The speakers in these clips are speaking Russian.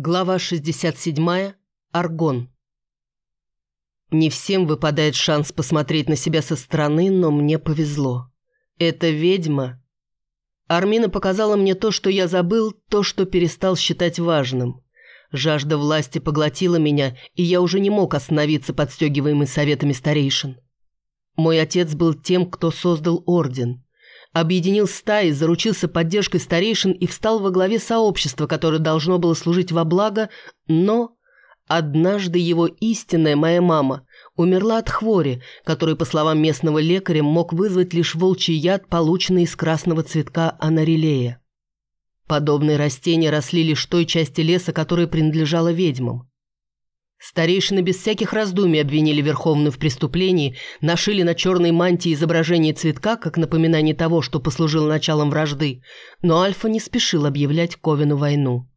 Глава 67. Аргон. Не всем выпадает шанс посмотреть на себя со стороны, но мне повезло. Эта ведьма... Армина показала мне то, что я забыл, то, что перестал считать важным. Жажда власти поглотила меня, и я уже не мог остановиться, подстегиваемый советами старейшин. Мой отец был тем, кто создал орден объединил стаи, заручился поддержкой старейшин и встал во главе сообщества, которое должно было служить во благо, но однажды его истинная, моя мама, умерла от хвори, который, по словам местного лекаря, мог вызвать лишь волчий яд, полученный из красного цветка анарилея. Подобные растения росли лишь в той части леса, которая принадлежала ведьмам. Старейшины без всяких раздумий обвинили Верховную в преступлении, нашили на черной мантии изображение цветка, как напоминание того, что послужило началом вражды, но Альфа не спешил объявлять Ковину войну.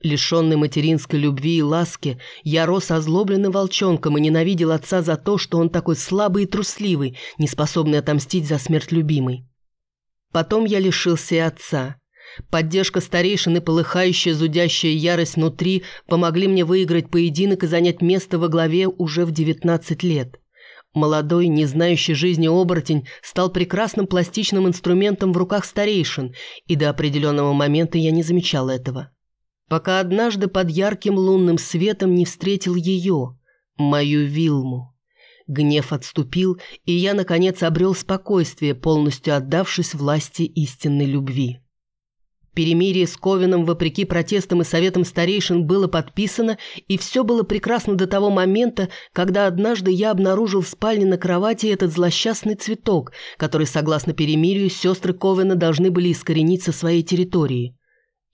Лишенный материнской любви и ласки, я рос озлобленным волчонком и ненавидел отца за то, что он такой слабый и трусливый, не способный отомстить за смерть любимой. Потом я лишился и отца – Поддержка старейшин и полыхающая зудящая ярость внутри помогли мне выиграть поединок и занять место во главе уже в 19 лет. Молодой, не знающий жизни оборотень стал прекрасным пластичным инструментом в руках старейшин, и до определенного момента я не замечал этого. Пока однажды под ярким лунным светом не встретил ее, мою Вилму. Гнев отступил, и я, наконец, обрел спокойствие, полностью отдавшись власти истинной любви. Перемирие с Ковином, вопреки протестам и советам старейшин, было подписано, и все было прекрасно до того момента, когда однажды я обнаружил в спальне на кровати этот злосчастный цветок, который, согласно перемирию, сестры Ковина должны были искоренить со своей территории.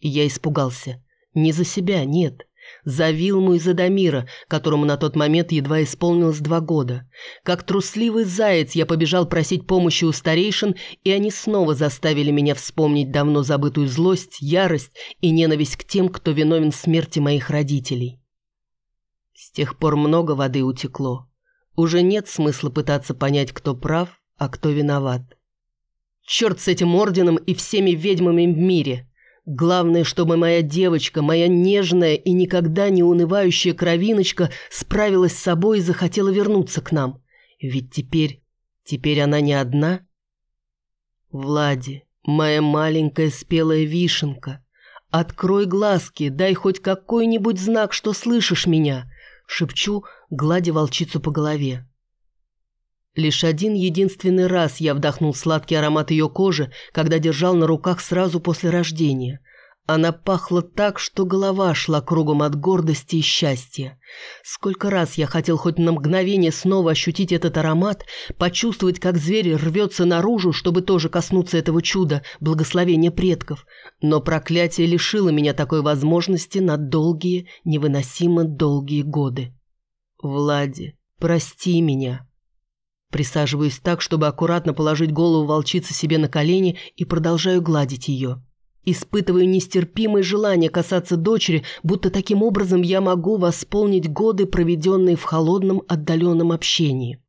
Я испугался. Не за себя, нет. За Вилму и за Дамира, которому на тот момент едва исполнилось два года. Как трусливый заяц я побежал просить помощи у старейшин, и они снова заставили меня вспомнить давно забытую злость, ярость и ненависть к тем, кто виновен в смерти моих родителей. С тех пор много воды утекло. Уже нет смысла пытаться понять, кто прав, а кто виноват. Черт с этим орденом и всеми ведьмами в мире! Главное, чтобы моя девочка, моя нежная и никогда не унывающая кровиночка справилась с собой и захотела вернуться к нам. Ведь теперь... теперь она не одна. Влади, моя маленькая спелая вишенка, открой глазки, дай хоть какой-нибудь знак, что слышишь меня, шепчу, гладя волчицу по голове. Лишь один единственный раз я вдохнул сладкий аромат ее кожи, когда держал на руках сразу после рождения. Она пахла так, что голова шла кругом от гордости и счастья. Сколько раз я хотел хоть на мгновение снова ощутить этот аромат, почувствовать, как зверь рвется наружу, чтобы тоже коснуться этого чуда, благословения предков. Но проклятие лишило меня такой возможности на долгие, невыносимо долгие годы. «Влади, прости меня», Присаживаюсь так, чтобы аккуратно положить голову волчицы себе на колени и продолжаю гладить ее. Испытываю нестерпимое желание касаться дочери, будто таким образом я могу восполнить годы, проведенные в холодном, отдаленном общении.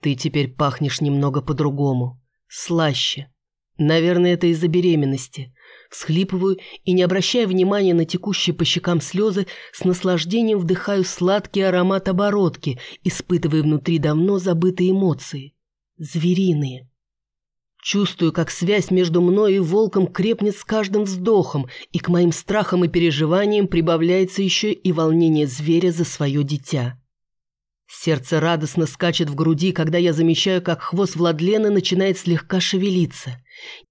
Ты теперь пахнешь немного по-другому. Слаще. Наверное, это из-за беременности. Всхлипываю и, не обращая внимания на текущие по щекам слезы, с наслаждением вдыхаю сладкий аромат оборотки, испытывая внутри давно забытые эмоции. Звериные. Чувствую, как связь между мной и волком крепнет с каждым вздохом, и к моим страхам и переживаниям прибавляется еще и волнение зверя за свое дитя. Сердце радостно скачет в груди, когда я замечаю, как хвост Владлены начинает слегка шевелиться.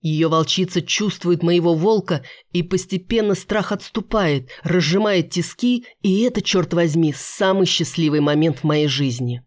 Ее волчица чувствует моего волка, и постепенно страх отступает, разжимает тиски, и это, черт возьми, самый счастливый момент в моей жизни.